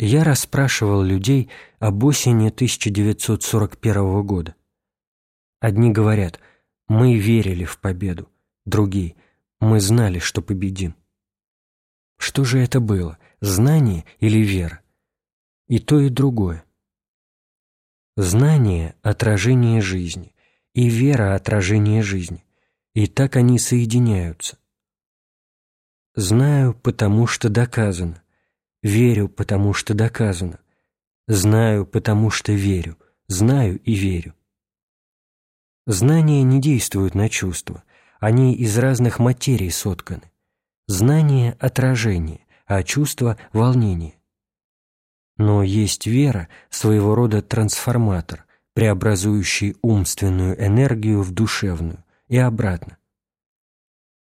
Я расспрашивал людей об осени 1941 года. Одни говорят «мы верили в победу», другие «мы знали, что победим». Что же это было, знание или вера? И то, и другое. Знание – отражение жизни, и вера – отражение жизни, и так они соединяются. Знаю, потому что доказано. Верю, потому что доказано. Знаю, потому что верю. Знаю и верю. Знания не действуют на чувства. Они из разных материй сотканы. Знание – отражение, а чувство – волнение. Но есть вера, своего рода трансформатор, преобразующий умственную энергию в душевную, и обратно.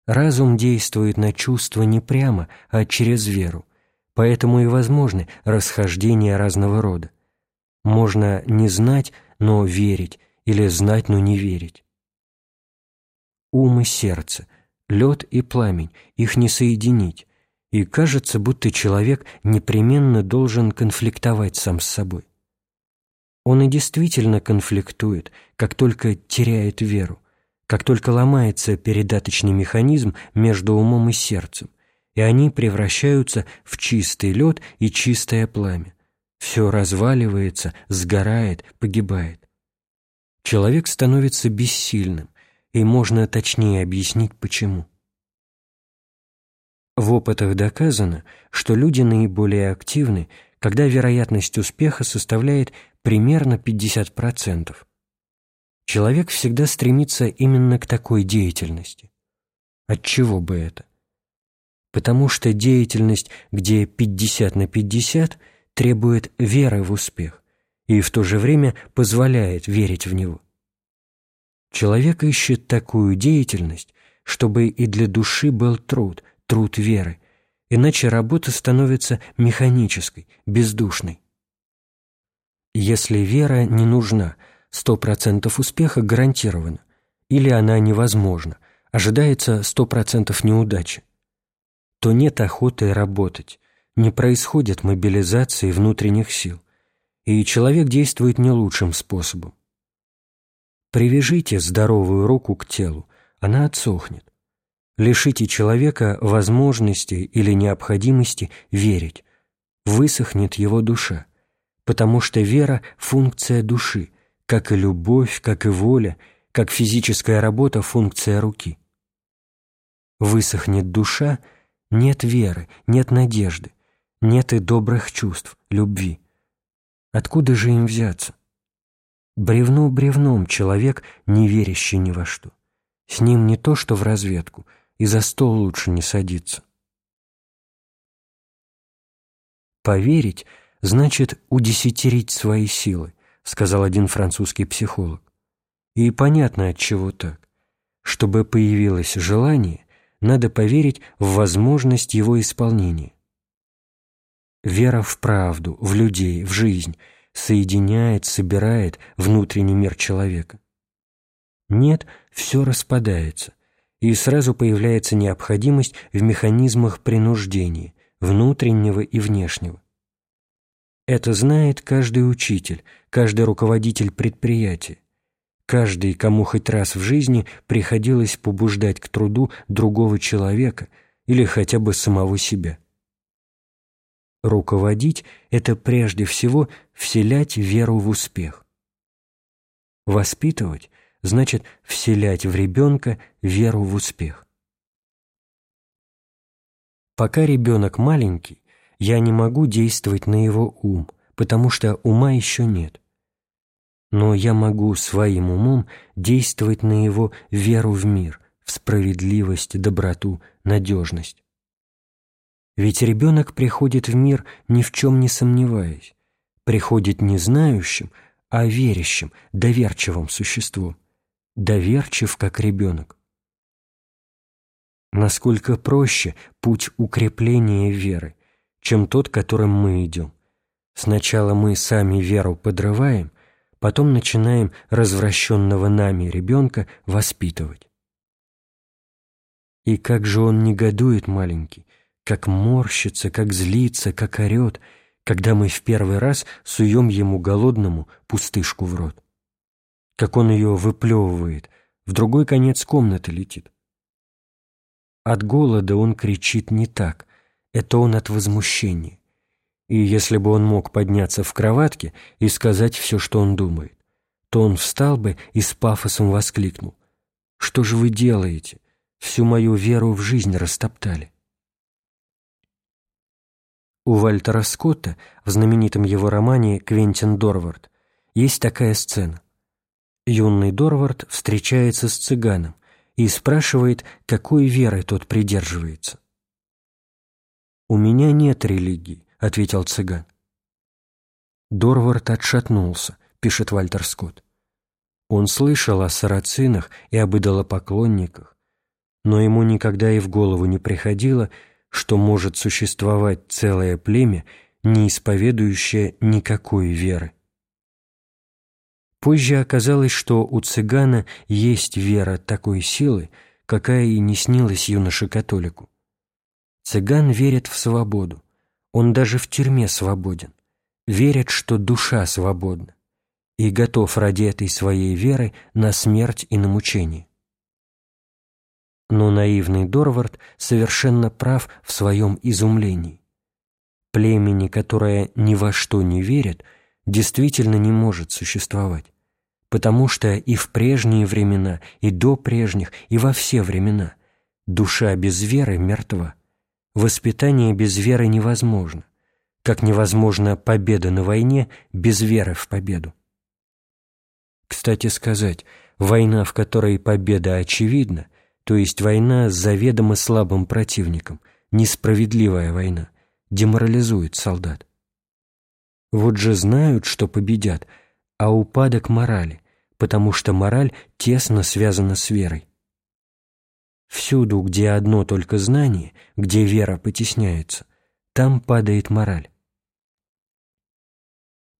Разум действует на чувства не прямо, а через веру, поэтому и возможны расхождения разного рода. Можно не знать, но верить, или знать, но не верить. Ум и сердце, лед и пламень, их не соединить, и кажется, будто человек непременно должен конфликтовать сам с собой. Он и действительно конфликтует, как только теряет веру, как только ломается передаточный механизм между умом и сердцем, и они превращаются в чистый лед и чистое пламя. Все разваливается, сгорает, погибает. Человек становится бессильным, и можно точнее объяснить почему. В опытах доказано, что люди наиболее активны, когда вероятность успеха составляет примерно 50%. Человек всегда стремится именно к такой деятельности. От чего бы это? Потому что деятельность, где 50 на 50, требует веры в успех и в то же время позволяет верить в него. Человек ищет такую деятельность, чтобы и для души был труд, труд веры, иначе работа становится механической, бездушной. Если вера не нужна – Сто процентов успеха гарантировано, или она невозможна, ожидается сто процентов неудачи, то нет охоты работать, не происходит мобилизации внутренних сил, и человек действует не лучшим способом. Привяжите здоровую руку к телу, она отсохнет. Лишите человека возможности или необходимости верить, высохнет его душа, потому что вера – функция души, как и любовь, как и воля, как физическая работа – функция руки. Высохнет душа – нет веры, нет надежды, нет и добрых чувств, любви. Откуда же им взяться? Бревно бревном человек, не верящий ни во что. С ним не то, что в разведку, и за стол лучше не садиться. Поверить значит удесятерить свои силы, сказал один французский психолог. И понятно, от чего так. Чтобы появилось желание, надо поверить в возможность его исполнения. Вера в правду, в людей, в жизнь соединяет, собирает внутренний мир человека. Нет, все распадается, и сразу появляется необходимость в механизмах принуждения, внутреннего и внешнего. Это знает каждый учитель, каждый руководитель предприятия, каждый, кому хоть раз в жизни приходилось побуждать к труду другого человека или хотя бы самого себя. Руководить – это прежде всего вселять веру в успех. Воспитывать – значит вселять в ребенка веру в успех. Пока ребенок маленький, я не могу действовать на его ум, потому что ума еще нет. Но я могу своим умом действовать на его веру в мир, в справедливость, доброту, надежность. Ведь ребенок приходит в мир ни в чем не сомневаясь, приходит не знающим, а верящим, доверчивым существом, доверчив, как ребенок. Насколько проще путь укрепления веры, чем тот, которым мы идем. Сначала мы сами веру подрываем, потом начинаем развращенного нами ребенка воспитывать. И как же он негодует, маленький, как морщится, как злится, как орет, когда мы в первый раз суем ему голодному пустышку в рот. Как он ее выплевывает, в другой конец комнаты летит. От голода он кричит не так, это он от возмущения. И если бы он мог подняться в кроватке и сказать все, что он думает, то он встал бы и с пафосом воскликнул. «Что же вы делаете? Всю мою веру в жизнь растоптали». У Вальтера Скотта в знаменитом его романе «Квентин Дорвард» есть такая сцена. Юный Дорвард встречается с цыганом и спрашивает, какой верой тот придерживается. «У меня нет религии», — ответил цыган. Дорвард отшатнулся, пишет Вальтер Скотт. Он слышал о сарацинах и об идолопоклонниках, но ему никогда и в голову не приходило, что может существовать целое племя, не исповедующее никакой веры. Позже оказалось, что у цыгана есть вера такой силы, какая и не снилась юноше-католику. Цыган верит в свободу, он даже в тюрьме свободен, верит, что душа свободна, и готов ради этой своей веры на смерть и на мучение. Но наивный Дорвард совершенно прав в своем изумлении. Племени, которое ни во что не верит – действительно не может существовать, потому что и в прежние времена, и до прежних, и во все времена душа без веры мертва. Воспитание без веры невозможно, как невозможна победа на войне без веры в победу. Кстати сказать, война, в которой победа очевидна, то есть война с заведомо слабым противником, несправедливая война, деморализует солдат. Вот же знают, что победят, а упадок морали, потому что мораль тесно связана с верой. Всюду, где одно только знание, где вера потесняется, там падает мораль.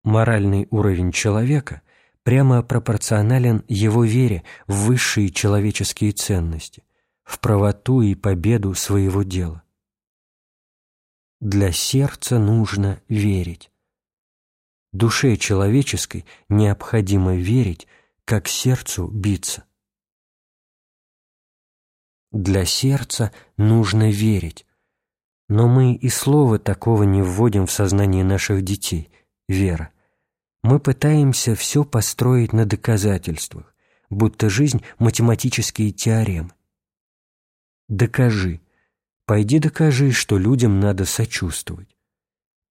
Моральный уровень человека прямо пропорционален его вере в высшие человеческие ценности, в правоту и победу своего дела. Для сердца нужно верить. Душе человеческой необходимо верить, как сердцу биться. Для сердца нужно верить, но мы и слова такого не вводим в сознание наших детей – вера. Мы пытаемся все построить на доказательствах, будто жизнь – математические теоремы. Докажи. Пойди докажи, что людям надо сочувствовать.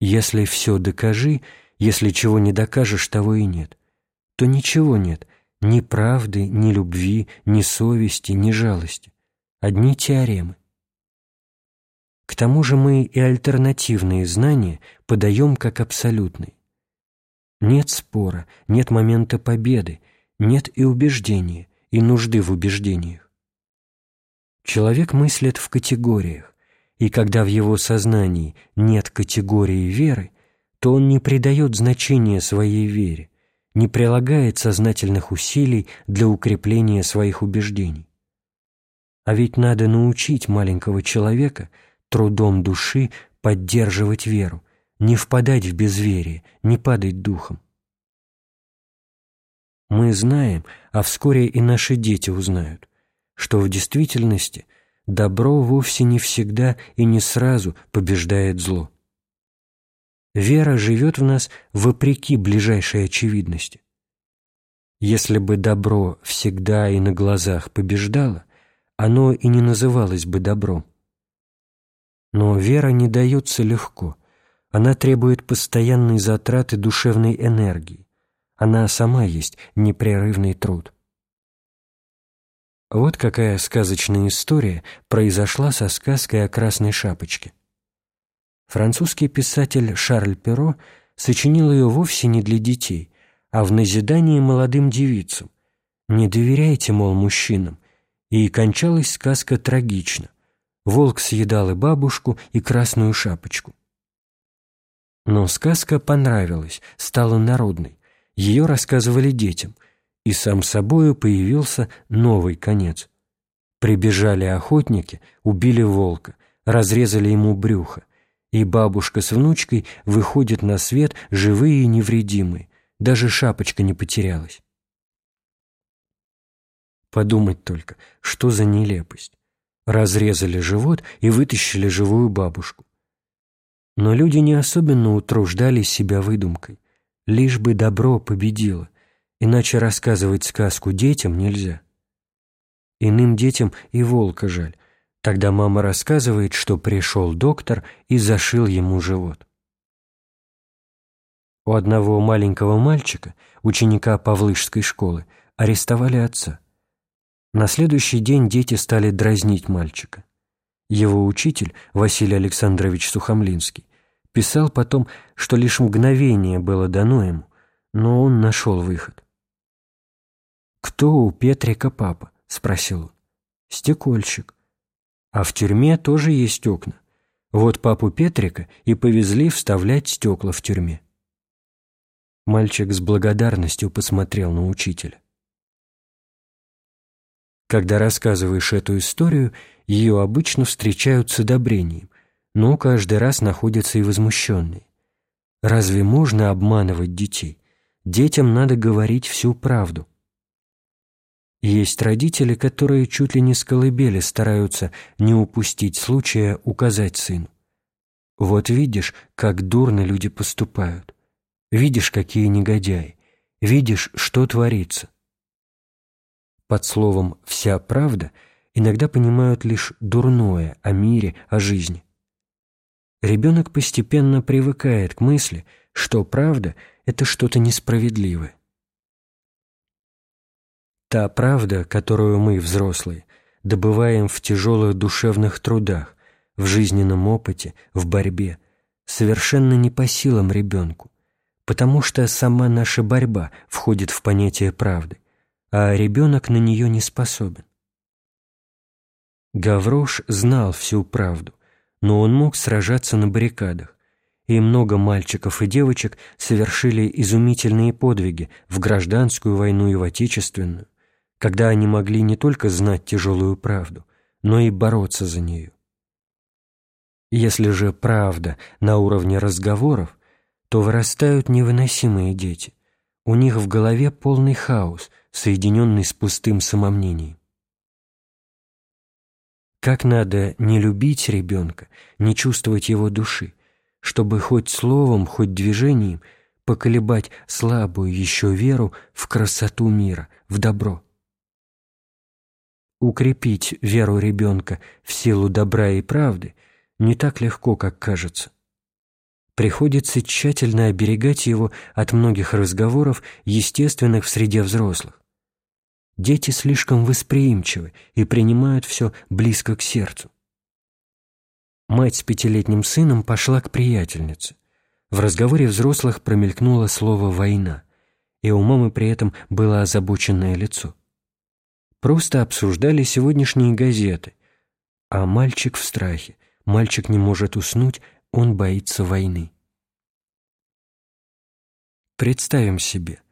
Если все докажи – если чего не докажешь, того и нет, то ничего нет, ни правды, ни любви, ни совести, ни жалости. Одни теоремы. К тому же мы и альтернативные знания подаем как абсолютные. Нет спора, нет момента победы, нет и убеждения, и нужды в убеждениях. Человек мыслит в категориях, и когда в его сознании нет категории веры, то он не придает значения своей вере, не прилагает сознательных усилий для укрепления своих убеждений. А ведь надо научить маленького человека трудом души поддерживать веру, не впадать в безверие, не падать духом. Мы знаем, а вскоре и наши дети узнают, что в действительности добро вовсе не всегда и не сразу побеждает зло. Вера живет в нас вопреки ближайшей очевидности. Если бы добро всегда и на глазах побеждало, оно и не называлось бы добром. Но вера не дается легко, она требует постоянной затраты душевной энергии, она сама есть непрерывный труд. Вот какая сказочная история произошла со сказкой о Красной Шапочке. Французский писатель Шарль Перро сочинил ее вовсе не для детей, а в назидании молодым девицам. Не доверяйте, мол, мужчинам. И кончалась сказка трагично. Волк съедал и бабушку, и красную шапочку. Но сказка понравилась, стала народной. Ее рассказывали детям, и сам собою появился новый конец. Прибежали охотники, убили волка, разрезали ему брюхо, и бабушка с внучкой выходят на свет живые и невредимые, даже шапочка не потерялась. Подумать только, что за нелепость. Разрезали живот и вытащили живую бабушку. Но люди не особенно утруждали себя выдумкой. Лишь бы добро победило, иначе рассказывать сказку детям нельзя. Иным детям и волка жаль. Тогда мама рассказывает, что пришел доктор и зашил ему живот. У одного маленького мальчика, ученика Павлышской школы, арестовали отца. На следующий день дети стали дразнить мальчика. Его учитель, Василий Александрович Сухомлинский, писал потом, что лишь мгновение было дано ему, но он нашел выход. «Кто у Петрика папа?» — спросил он. «Стекольщик. А в тюрьме тоже есть окна. Вот папу Петрика и повезли вставлять стекла в тюрьме». Мальчик с благодарностью посмотрел на учителя. Когда рассказываешь эту историю, ее обычно встречают с одобрением, но каждый раз находятся и возмущенные. Разве можно обманывать детей? Детям надо говорить всю правду. Есть родители, которые чуть ли не с колыбели стараются не упустить случая указать сыну. Вот видишь, как дурно люди поступают. Видишь, какие негодяи. Видишь, что творится. Под словом «вся правда» иногда понимают лишь дурное о мире, о жизни. Ребенок постепенно привыкает к мысли, что правда – это что-то несправедливое. Та правда, которую мы, взрослые, добываем в тяжелых душевных трудах, в жизненном опыте, в борьбе, совершенно не по силам ребенку, потому что сама наша борьба входит в понятие правды, а ребенок на нее не способен. Гаврош знал всю правду, но он мог сражаться на баррикадах, и много мальчиков и девочек совершили изумительные подвиги в гражданскую войну и в отечественную, когда они могли не только знать тяжелую правду, но и бороться за нее. Если же правда на уровне разговоров, то вырастают невыносимые дети. У них в голове полный хаос, соединенный с пустым самомнением. Как надо не любить ребенка, не чувствовать его души, чтобы хоть словом, хоть движением поколебать слабую еще веру в красоту мира, в добро. Укрепить веру ребенка в силу добра и правды не так легко, как кажется. Приходится тщательно оберегать его от многих разговоров, естественных в среде взрослых. Дети слишком восприимчивы и принимают все близко к сердцу. Мать с пятилетним сыном пошла к приятельнице. В разговоре взрослых промелькнуло слово «война», и у мамы при этом было озабоченное лицо. Просто обсуждали сегодняшние газеты, а мальчик в страхе, мальчик не может уснуть, он боится войны. Представим себе –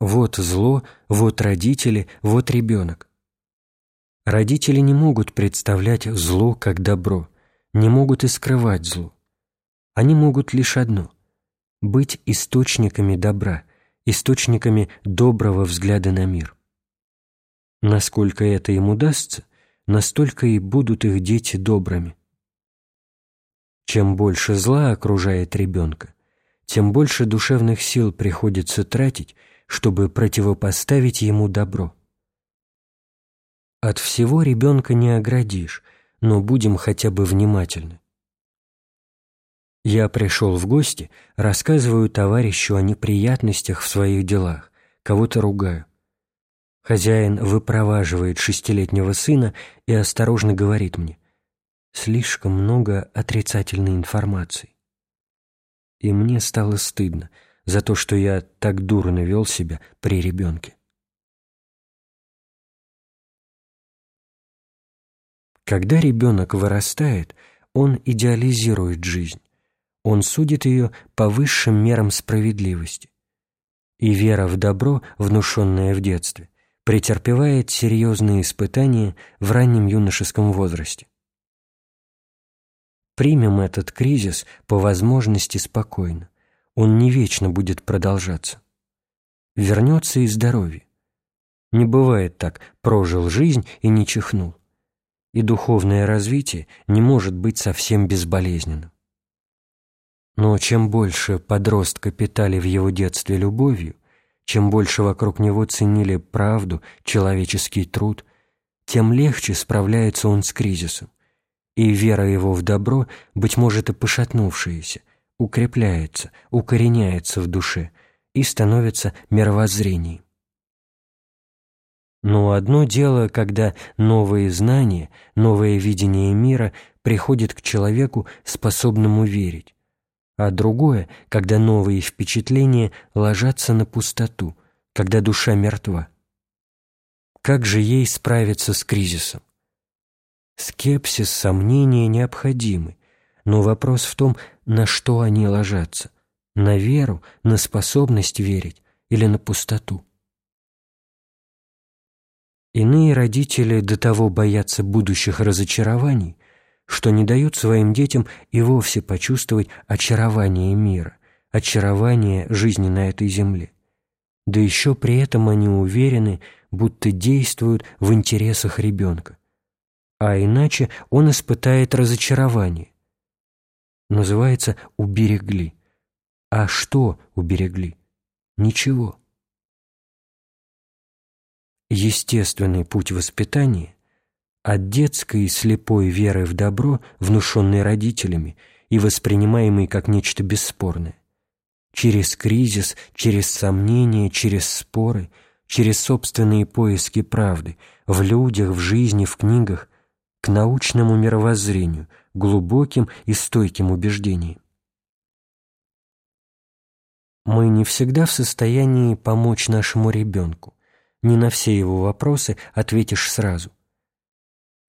вот зло, вот родители, вот ребенок. Родители не могут представлять зло как добро, не могут и скрывать зло. Они могут лишь одно – быть источниками добра, источниками доброго взгляда на мир. Насколько это им удастся, настолько и будут их дети добрыми. Чем больше зла окружает ребенка, тем больше душевных сил приходится тратить – чтобы противопоставить ему добро. От всего ребенка не оградишь, но будем хотя бы внимательны. Я пришел в гости, рассказываю товарищу о неприятностях в своих делах, кого-то ругаю. Хозяин выпроваживает шестилетнего сына и осторожно говорит мне, слишком много отрицательной информации. И мне стало стыдно – за то, что я так дурно вел себя при ребенке. Когда ребенок вырастает, он идеализирует жизнь, он судит ее по высшим мерам справедливости. И вера в добро, внушенная в детстве, претерпевает серьезные испытания в раннем юношеском возрасте. Примем этот кризис по возможности спокойно. Он не вечно будет продолжаться. Вернется и здоровье. Не бывает так, прожил жизнь и не чихнул. И духовное развитие не может быть совсем безболезненным. Но чем больше подростка питали в его детстве любовью, чем больше вокруг него ценили правду, человеческий труд, тем легче справляется он с кризисом и вера его в добро, быть может и пошатнувшаяся, укрепляется, укореняется в душе и становится мировоззрением. Но одно дело, когда новые знания, новое видение мира приходит к человеку, способному верить, а другое, когда новые впечатления ложатся на пустоту, когда душа мертва. Как же ей справиться с кризисом? Скепсис, сомнения необходимы, но вопрос в том, на что они ложатся – на веру, на способность верить или на пустоту. Иные родители до того боятся будущих разочарований, что не дают своим детям и вовсе почувствовать очарование мира, очарование жизни на этой земле. Да еще при этом они уверены, будто действуют в интересах ребенка а иначе он испытает разочарование. Называется «уберегли». А что уберегли? Ничего. Естественный путь воспитания от детской слепой веры в добро, внушенной родителями и воспринимаемой как нечто бесспорное, через кризис, через сомнения, через споры, через собственные поиски правды, в людях, в жизни, в книгах, к научному мировоззрению, глубоким и стойким убеждениям. Мы не всегда в состоянии помочь нашему ребенку. Не на все его вопросы ответишь сразу.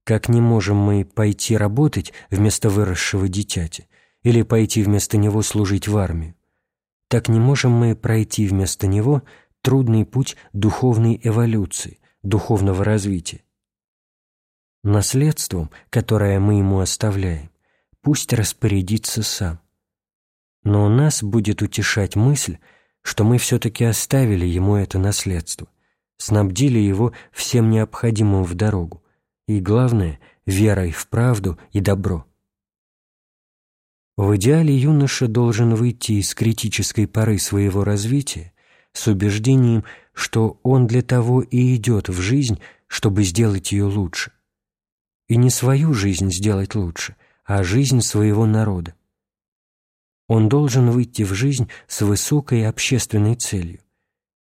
Как не можем мы пойти работать вместо выросшего дитяти или пойти вместо него служить в армию, так не можем мы пройти вместо него трудный путь духовной эволюции, духовного развития. Наследством, которое мы ему оставляем, пусть распорядится сам. Но у нас будет утешать мысль, что мы все-таки оставили ему это наследство, снабдили его всем необходимым в дорогу, и, главное, верой в правду и добро. В идеале юноша должен выйти из критической поры своего развития с убеждением, что он для того и идет в жизнь, чтобы сделать ее лучше и не свою жизнь сделать лучше, а жизнь своего народа. Он должен выйти в жизнь с высокой общественной целью.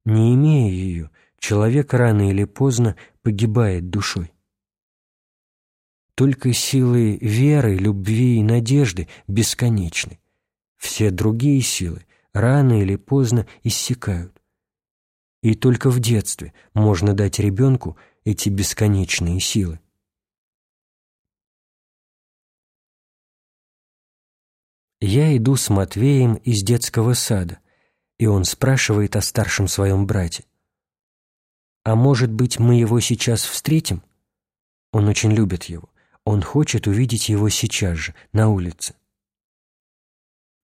Не имея ее, человек рано или поздно погибает душой. Только силы веры, любви и надежды бесконечны. Все другие силы рано или поздно иссякают. И только в детстве можно дать ребенку эти бесконечные силы. Я иду с Матвеем из детского сада, и он спрашивает о старшем своем брате. «А может быть, мы его сейчас встретим?» Он очень любит его. Он хочет увидеть его сейчас же, на улице.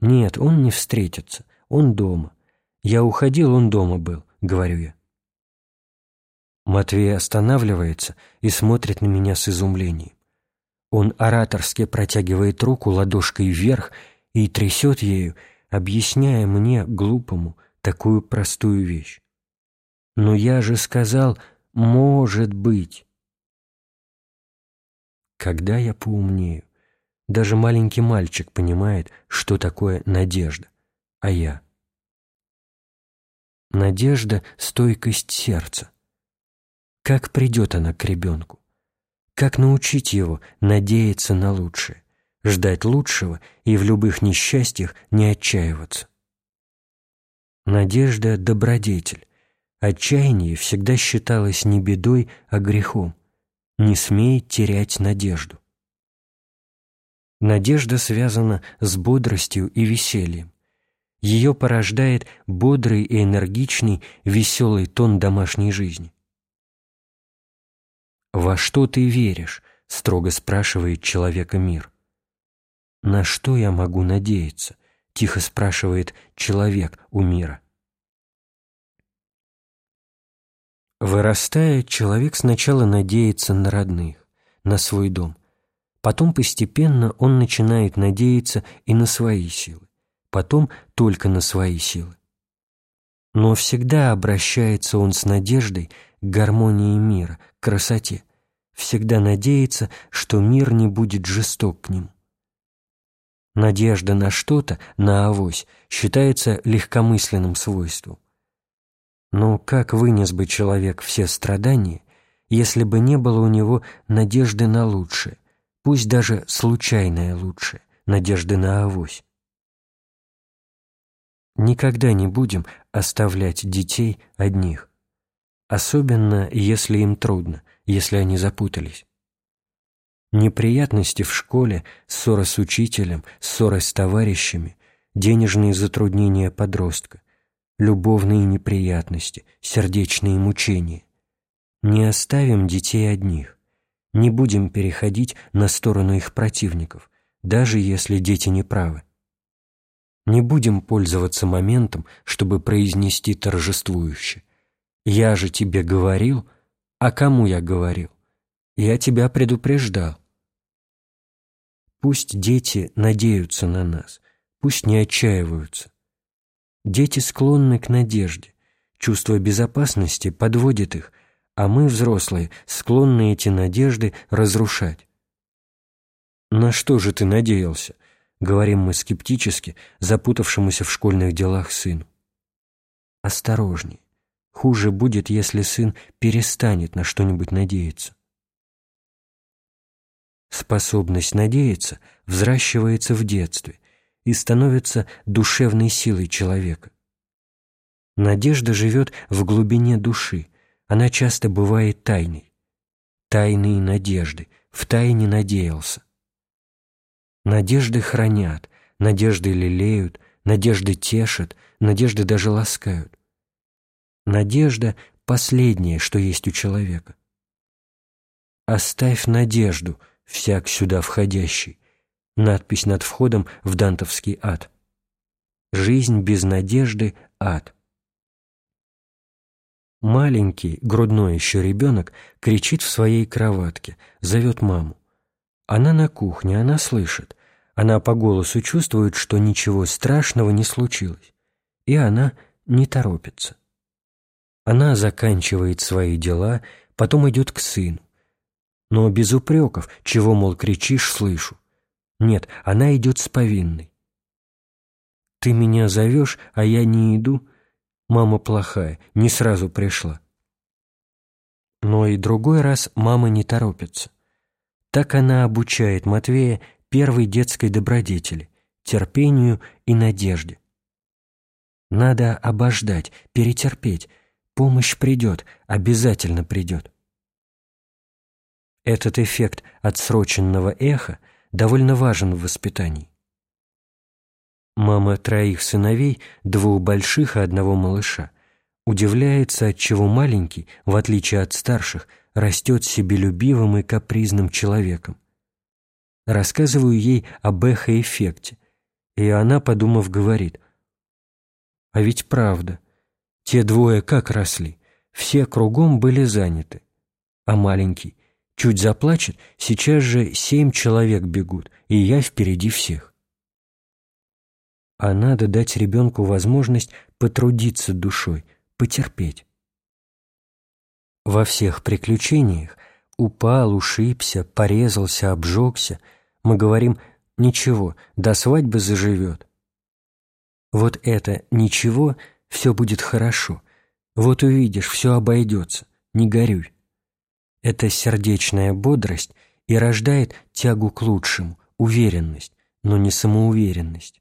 «Нет, он не встретится. Он дома. Я уходил, он дома был», — говорю я. Матвей останавливается и смотрит на меня с изумлением. Он ораторски протягивает руку ладошкой вверх и трясет ею, объясняя мне, глупому, такую простую вещь. Но я же сказал «может быть». Когда я поумнею, даже маленький мальчик понимает, что такое надежда, а я. Надежда — стойкость сердца. Как придет она к ребенку? Как научить его надеяться на лучшее? Ждать лучшего и в любых несчастьях не отчаиваться. Надежда – добродетель. Отчаяние всегда считалось не бедой, а грехом. Не смей терять надежду. Надежда связана с бодростью и весельем. Ее порождает бодрый и энергичный, веселый тон домашней жизни. «Во что ты веришь?» – строго спрашивает человека мир. На что я могу надеяться? Тихо спрашивает человек у мира. Вырастая, человек сначала надеется на родных, на свой дом. Потом постепенно он начинает надеяться и на свои силы. Потом только на свои силы. Но всегда обращается он с надеждой к гармонии мира, к красоте. Всегда надеется, что мир не будет жесток к нему. Надежда на что-то, на авось, считается легкомысленным свойством. Но как вынес бы человек все страдания, если бы не было у него надежды на лучшее, пусть даже случайное лучшее, надежды на авось? Никогда не будем оставлять детей одних, особенно если им трудно, если они запутались. Неприятности в школе, ссора с учителем, ссоры с товарищами, денежные затруднения подростка, любовные неприятности, сердечные мучения. Не оставим детей одних, не будем переходить на сторону их противников, даже если дети неправы. Не будем пользоваться моментом, чтобы произнести торжествующе. «Я же тебе говорил, а кому я говорил? Я тебя предупреждал». Пусть дети надеются на нас, пусть не отчаиваются. Дети склонны к надежде. Чувство безопасности подводит их, а мы, взрослые, склонны эти надежды разрушать. «На что же ты надеялся?» — говорим мы скептически, запутавшемуся в школьных делах сыну. Осторожнее. Хуже будет, если сын перестанет на что-нибудь надеяться. Способность надеяться взращивается в детстве — и становится душевной силой человека. Надежда живет в глубине души, она часто бывает тайной. Тайные надежды, в тайне надеялся. Надежды хранят, надежды лелеют, надежды тешат, надежды даже ласкают. Надежда — последнее, что есть у человека. «Оставь надежду, всяк сюда входящий, Надпись над входом в дантовский ад. Жизнь без надежды – ад. Маленький, грудной еще ребенок кричит в своей кроватке, зовет маму. Она на кухне, она слышит. Она по голосу чувствует, что ничего страшного не случилось. И она не торопится. Она заканчивает свои дела, потом идет к сыну. Но без упреков, чего, мол, кричишь, слышу. Нет, она идет с повинной. «Ты меня зовешь, а я не иду?» Мама плохая, не сразу пришла. Но и другой раз мама не торопится. Так она обучает Матвея первой детской добродетели, терпению и надежде. Надо обождать, перетерпеть. Помощь придет, обязательно придет. Этот эффект отсроченного эха – довольно важен в воспитании. Мама троих сыновей, двух больших и одного малыша, удивляется, отчего маленький, в отличие от старших, растет себелюбивым и капризным человеком. Рассказываю ей об эхо-эффекте, и она, подумав, говорит, «А ведь правда, те двое как росли, все кругом были заняты, а маленький Чуть заплачет, сейчас же семь человек бегут, и я впереди всех. А надо дать ребенку возможность потрудиться душой, потерпеть. Во всех приключениях упал, ушибся, порезался, обжегся, мы говорим «ничего, до свадьбы заживет». Вот это «ничего» все будет хорошо, вот увидишь, все обойдется, не горюй. Это сердечная бодрость и рождает тягу к лучшему, уверенность, но не самоуверенность.